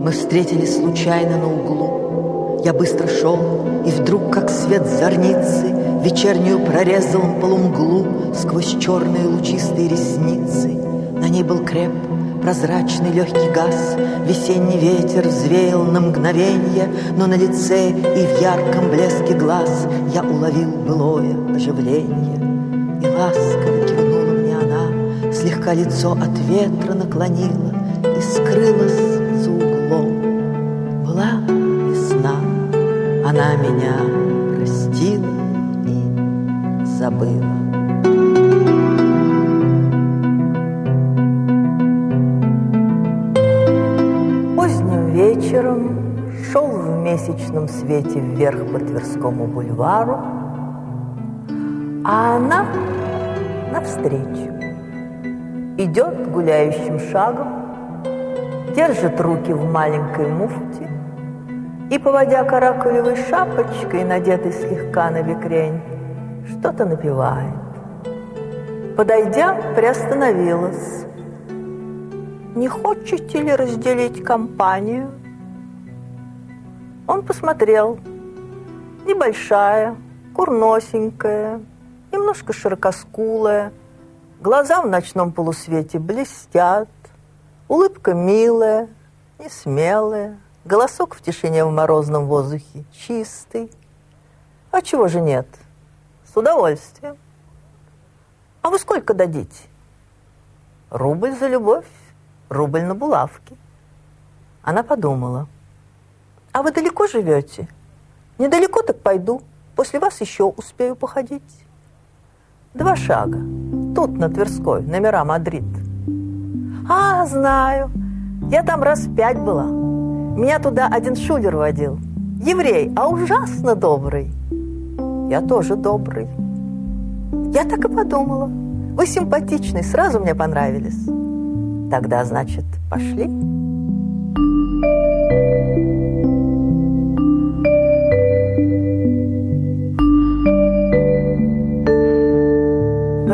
Мы встретились случайно на углу. Я быстро шел, и вдруг, как свет зорницы, Вечернюю прорезал полумглу Сквозь черные лучистые ресницы. На ней был креп, прозрачный легкий газ, Весенний ветер взвеял на мгновенье, Но на лице и в ярком блеске глаз Я уловил былое оживление. И ласково кивнула мне она, Слегка лицо от ветра наклонила месячном свете вверх по Тверскому бульвару, а она навстречу. Идет гуляющим шагом, держит руки в маленькой муфте и, поводя каракулевой шапочкой, надетой слегка на бекрень, что-то напевает. Подойдя, приостановилась. «Не хочете ли разделить компанию?» Он посмотрел. Небольшая, курносенькая, немножко широкоскулая, глаза в ночном полусвете блестят, улыбка милая, не смелая, голосок в тишине в морозном воздухе чистый. А чего же нет? С удовольствием. А вы сколько дадите? Рубль за любовь, рубль на булавки. Она подумала – а вы далеко живете? Недалеко так пойду. После вас еще успею походить. Два шага. Тут, на Тверской, номера Мадрид. А, знаю. Я там раз пять была. Меня туда один шулер водил. Еврей, а ужасно добрый. Я тоже добрый. Я так и подумала. Вы симпатичный, сразу мне понравились. Тогда, значит, пошли.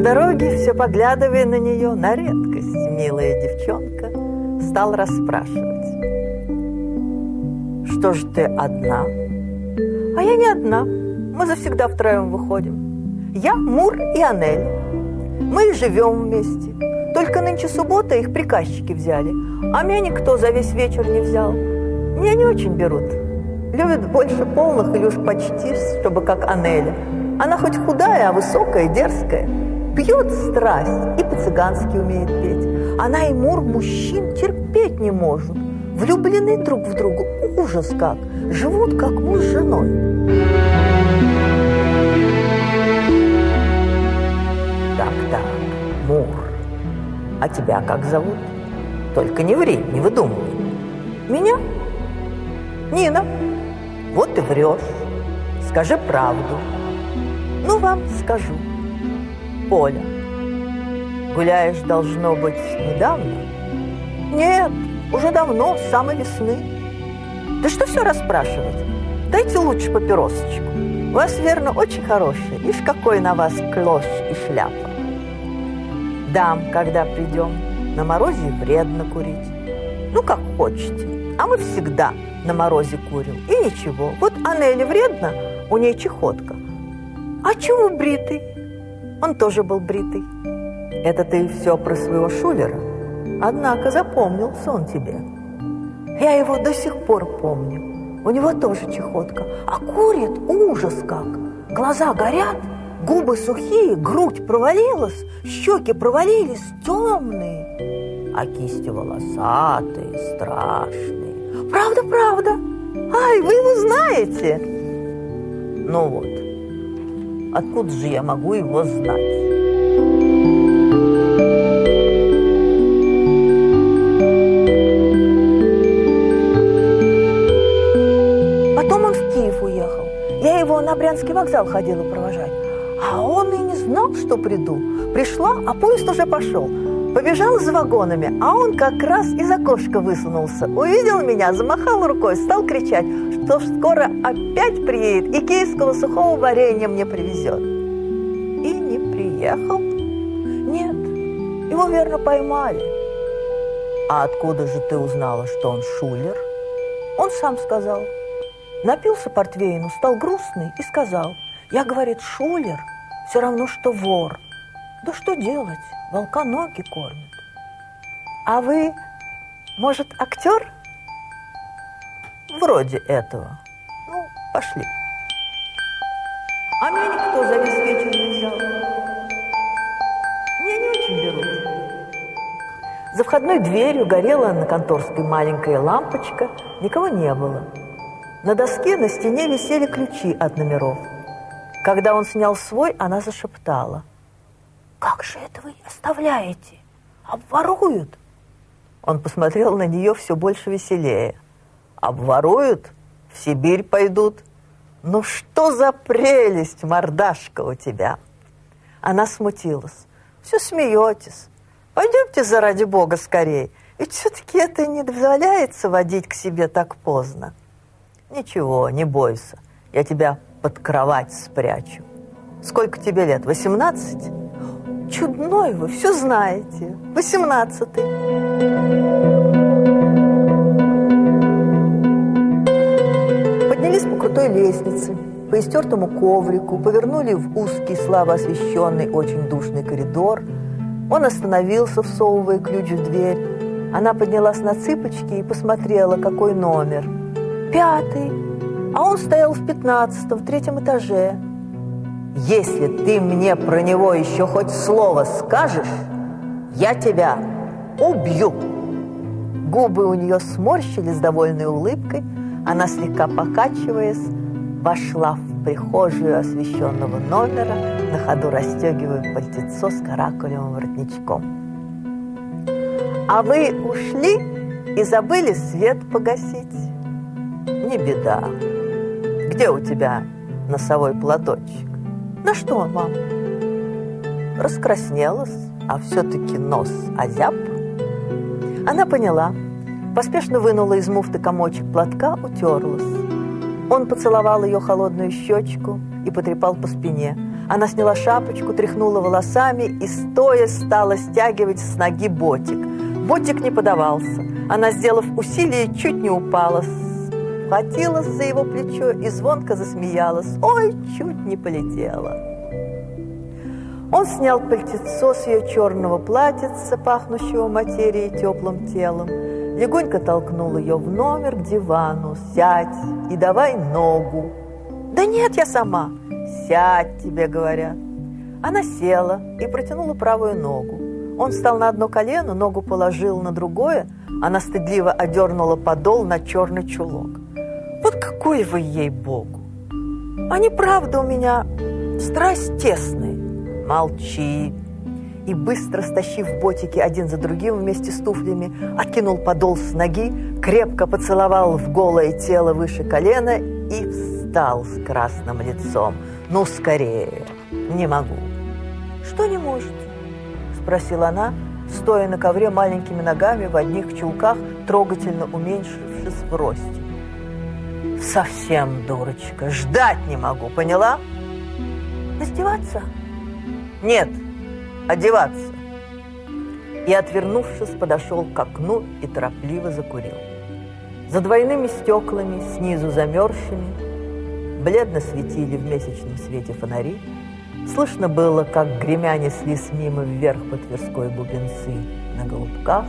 Дороге, все поглядывая на нее, на редкость милая девчонка, стал расспрашивать. «Что ж ты одна?» «А я не одна. Мы завсегда втроем выходим. Я, Мур и Анель. Мы и живем вместе. Только нынче суббота их приказчики взяли, а меня никто за весь вечер не взял. Меня не очень берут. Любят больше полных или уж почти, чтобы как Анеля. Она хоть худая, а высокая, дерзкая пьет страсть и по-цыгански умеет петь. Она и Мур мужчин терпеть не может. Влюблены друг в друга, ужас как, живут как муж с женой. Так-так, Мур, а тебя как зовут? Только не ври, не выдумывай. Меня? Нина. Вот ты врешь. Скажи правду. Ну, вам скажу. Поля. Гуляешь, должно быть, недавно? Нет, уже давно, с самой весны. Да что все расспрашивать? Дайте лучше папиросочку. У вас, верно, очень хорошая. Ишь, какой на вас клощ и шляпа. Дам, когда придем. На морозе вредно курить. Ну, как хотите. А мы всегда на морозе курим. И ничего. Вот Анеле вредно, у ней чехотка. А чего бритый? Он тоже был бритый. Это ты все про своего Шулера? Однако запомнился он тебе. Я его до сих пор помню. У него тоже чехотка. А курит ужас как. Глаза горят, губы сухие, грудь провалилась, щеки провалились, темные. А кисти волосатые, страшные. Правда, правда. Ай, вы его знаете. Ну вот, Откуда же я могу его знать? Потом он в Киев уехал. Я его на Брянский вокзал ходила провожать. А он и не знал, что приду. Пришла, а поезд уже пошел. Побежал за вагонами, а он как раз из окошка высунулся. Увидел меня, замахал рукой, стал кричать, что скоро опять приедет и киевского сухого варенья мне привезет. И не приехал? Нет, его верно поймали. А откуда же ты узнала, что он шулер? Он сам сказал. Напился портвейну, стал грустный и сказал, я, говорит, шулер, все равно, что вор. Да что делать, волка ноги кормят. А вы, может, актер? Вроде этого. Ну, пошли. А меня никто за весь вечер не взял. Меня не очень берут. За входной дверью горела на конторской маленькая лампочка, никого не было. На доске на стене висели ключи от номеров. Когда он снял свой, она зашептала. «Как же это вы оставляете? Обворуют!» Он посмотрел на нее все больше веселее. «Обворуют? В Сибирь пойдут?» «Ну что за прелесть, мордашка у тебя!» Она смутилась. «Все смеетесь. Пойдемте, заради бога, скорее. Ведь все-таки это не дозволяется водить к себе так поздно». «Ничего, не бойся. Я тебя под кровать спрячу. Сколько тебе лет? Восемнадцать?» «Чудной вы, все знаете. Восемнадцатый». Поднялись по крутой лестнице, по истертому коврику, повернули в узкий, слабо освещенный, очень душный коридор. Он остановился, всовывая ключ в дверь. Она поднялась на цыпочки и посмотрела, какой номер. «Пятый!» А он стоял в пятнадцатом, в третьем этаже. «Если ты мне про него еще хоть слово скажешь, я тебя убью!» Губы у нее сморщились довольной улыбкой, она, слегка покачиваясь, вошла в прихожую освещенного номера, на ходу расстегивая пальтецо с каракулевым воротничком. «А вы ушли и забыли свет погасить?» «Не беда. Где у тебя носовой платочек?» «На что вам?» Раскраснелась, а все-таки нос озяб. Она поняла – Поспешно вынула из муфты комочек платка, утерлась. Он поцеловал ее холодную щечку и потрепал по спине. Она сняла шапочку, тряхнула волосами и стоя стала стягивать с ноги ботик. Ботик не подавался. Она, сделав усилие, чуть не упала. Схватилась за его плечо и звонко засмеялась. Ой, чуть не полетела. Он снял пальтецо с ее черного платьица, пахнущего материей теплым телом, легонько толкнул ее в номер к дивану. «Сядь и давай ногу». «Да нет, я сама». «Сядь, тебе говорят». Она села и протянула правую ногу. Он встал на одно колено, ногу положил на другое. Она стыдливо одернула подол на черный чулок. «Вот какой вы ей-богу! Они, правда, у меня страсть тесные». «Молчи!» и, быстро стащив ботики один за другим вместе с туфлями, откинул подол с ноги, крепко поцеловал в голое тело выше колена и встал с красным лицом. «Ну, скорее! Не могу!» «Что не можете?» – спросила она, стоя на ковре маленькими ногами в одних чулках, трогательно уменьшившись в росте. «Совсем дурочка! Ждать не могу, поняла?» «Раздеваться?» «Нет!» одеваться!» И, отвернувшись, подошел к окну и торопливо закурил. За двойными стеклами, снизу замерзшими, бледно светили в месячном свете фонари. Слышно было, как гремя неслись мимо вверх по Тверской бубенцы на голубках.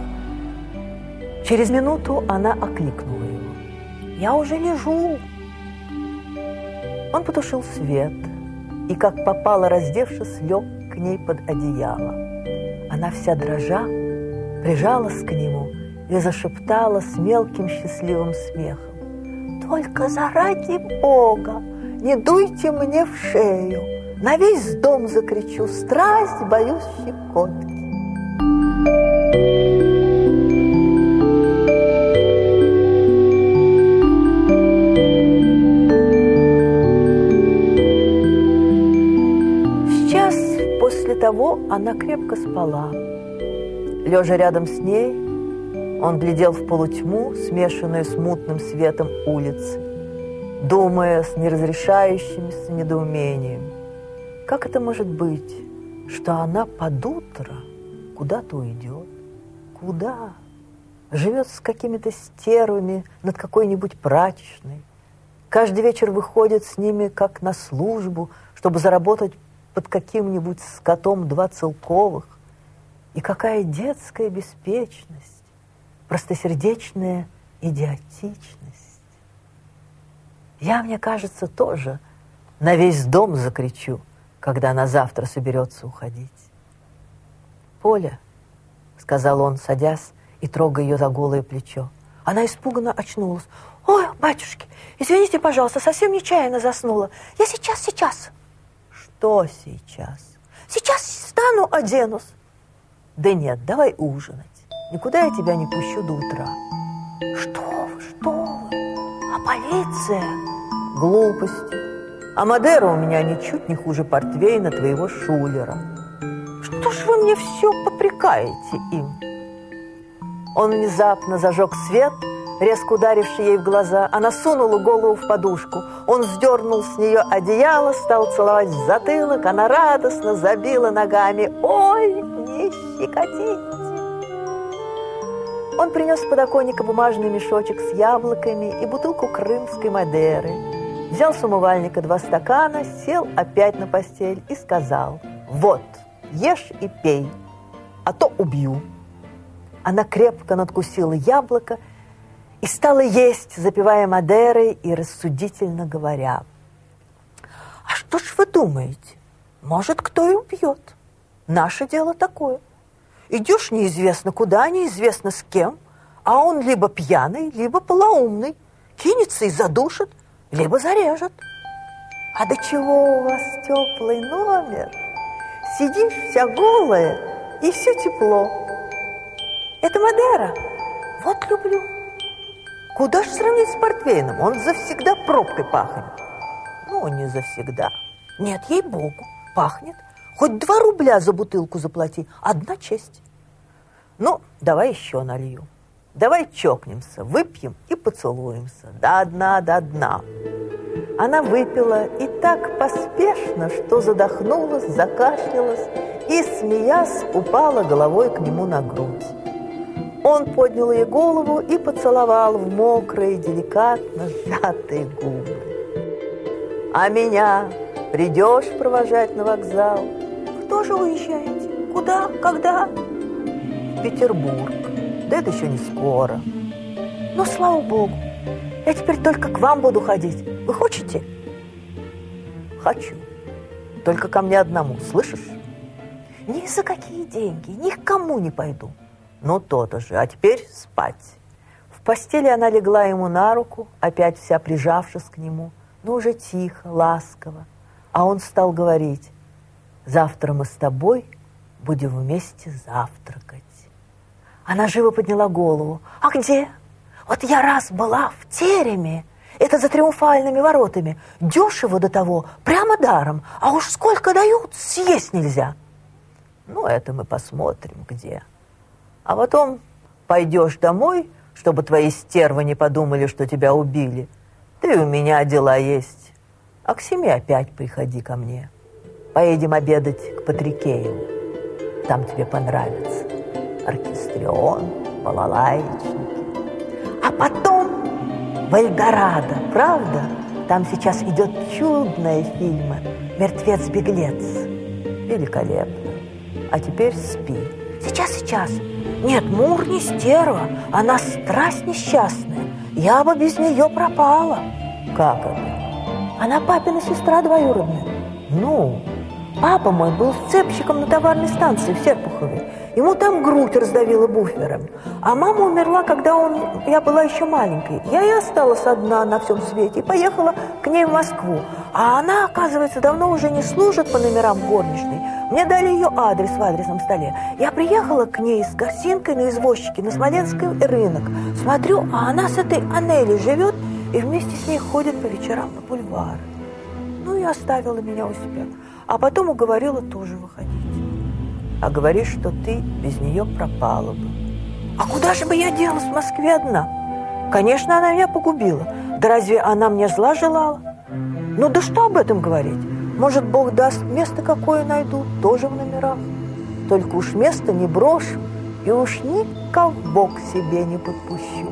Через минуту она окликнула его. «Я уже лежу!» Он потушил свет и, как попало, раздевшись, лег к ней под одеяло. Она вся дрожа прижалась к нему и зашептала с мелким счастливым смехом. «Только заради Бога не дуйте мне в шею, на весь дом закричу, страсть боюсь щекотки». Того она крепко спала. Лежа рядом с ней, он глядел в полутьму, смешанную с мутным светом улицы, думая с неразрешающимся недоумением. Как это может быть, что она под утро куда-то уйдет? Куда? живет с какими-то стервами над какой-нибудь прачечной. Каждый вечер выходит с ними как на службу, чтобы заработать под каким-нибудь скотом два целковых. И какая детская беспечность, простосердечная идиотичность. Я, мне кажется, тоже на весь дом закричу, когда она завтра соберется уходить. «Поля», — сказал он, садясь и трогая ее за голое плечо. Она испуганно очнулась. «Ой, батюшки, извините, пожалуйста, совсем нечаянно заснула. Я сейчас, сейчас». «Что сейчас?» «Сейчас встану, оденусь». «Да нет, давай ужинать. Никуда я тебя не пущу до утра». «Что вы, что вы? А полиция?» «Глупости. А Мадера у меня ничуть не хуже портвейна твоего шулера». «Что ж вы мне все попрекаете им?» Он внезапно зажег свет, резко ударивший ей в глаза. Она сунула голову в подушку. Он сдернул с нее одеяло, стал целовать в затылок. Она радостно забила ногами. «Ой, не щекотите!» Он принес с подоконника бумажный мешочек с яблоками и бутылку крымской Мадеры. Взял с умывальника два стакана, сел опять на постель и сказал «Вот, ешь и пей, а то убью». Она крепко надкусила яблоко и стала есть, запивая Мадерой и рассудительно говоря. «А что ж вы думаете? Может, кто и убьет? Наше дело такое. Идешь неизвестно куда, неизвестно с кем, а он либо пьяный, либо полоумный, кинется и задушит, либо зарежет. А до чего у вас теплый номер? Сидишь вся голая, и все тепло. Это Мадера. Вот люблю. Куда ж сравнить с портвейном? Он завсегда пробкой пахнет. Ну, не завсегда. Нет, ей-богу, пахнет. Хоть два рубля за бутылку заплати. Одна честь. Ну, давай еще налью. Давай чокнемся, выпьем и поцелуемся. До дна, до дна. Она выпила и так поспешно, что задохнулась, закашлялась и, смеясь, упала головой к нему на грудь. Он поднял ей голову и поцеловал в мокрые, деликатно сжатые губы. «А меня придешь провожать на вокзал?» «Кто же уезжаете? Куда? Когда?» «В Петербург. Да это еще не скоро». «Ну, слава богу, я теперь только к вам буду ходить. Вы хотите?» «Хочу. Только ко мне одному, слышишь?» «Ни за какие деньги, ни к кому не пойду». Ну, то-то же. А теперь спать. В постели она легла ему на руку, опять вся прижавшись к нему, но уже тихо, ласково. А он стал говорить, завтра мы с тобой будем вместе завтракать. Она живо подняла голову. А где? Вот я раз была в тереме. Это за триумфальными воротами. Дешево до того, прямо даром. А уж сколько дают, съесть нельзя. Ну, это мы посмотрим, где. А потом пойдешь домой, чтобы твои стервы не подумали, что тебя убили. Ты у меня дела есть. А к семье опять приходи ко мне. Поедем обедать к Патрикею. Там тебе понравится. Оркестрион, балалайчники. А потом в Эльдорадо, правда? Там сейчас идет чудная фильма «Мертвец-беглец». Великолепно. А теперь спи. Сейчас, сейчас. Нет, Мур не стерва, она страсть несчастная. Я бы без нее пропала. Как это? Она папина сестра двоюродная. Ну, папа мой был сцепщиком на товарной станции в Серпухове. Ему там грудь раздавила буфером. А мама умерла, когда он, я была еще маленькой. Я и осталась одна на всем свете и поехала к ней в Москву. А она, оказывается, давно уже не служит по номерам горничной. Мне дали ее адрес в адресном столе. Я приехала к ней с гостинкой на извозчике на Смоленский рынок. Смотрю, а она с этой Анели живет и вместе с ней ходит по вечерам на бульвар. Ну и оставила меня у себя. А потом уговорила тоже выходить а говоришь, что ты без нее пропала бы. А куда же бы я делась в Москве одна? Конечно, она меня погубила. Да разве она мне зла желала? Ну да что об этом говорить? Может, Бог даст, место какое найду, тоже в номерах. Только уж место не брошу И уж никого к себе не подпущу.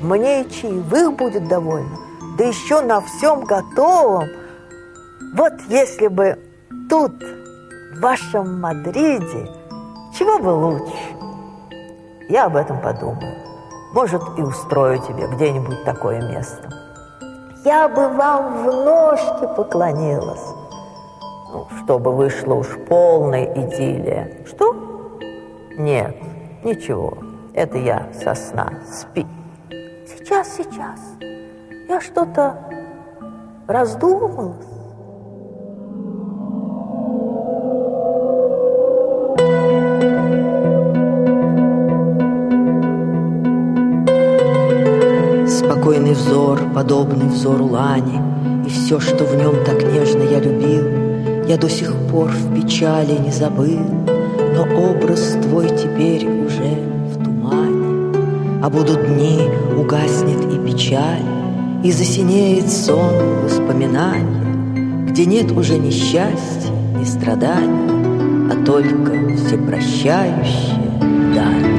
Мне и чаевых будет довольно, да еще на всем готовом. Вот если бы тут, в вашем Мадриде, чего бы лучше? Я об этом подумаю. Может, и устрою тебе где-нибудь такое место. Я бы вам в ножки поклонилась. Ну, чтобы вышло уж полная идиллия. Что? Нет, ничего. Это я со сна. Спи. Сейчас, сейчас. Я что-то раздумалась. Взор, подобный взору лани, И все, что в нем так нежно я любил, Я до сих пор в печали не забыл, Но образ твой теперь уже в тумане. А будут дни, угаснет и печаль, И засинеет сон воспоминания, Где нет уже ни счастья, ни страданий, А только всепрощающее дань.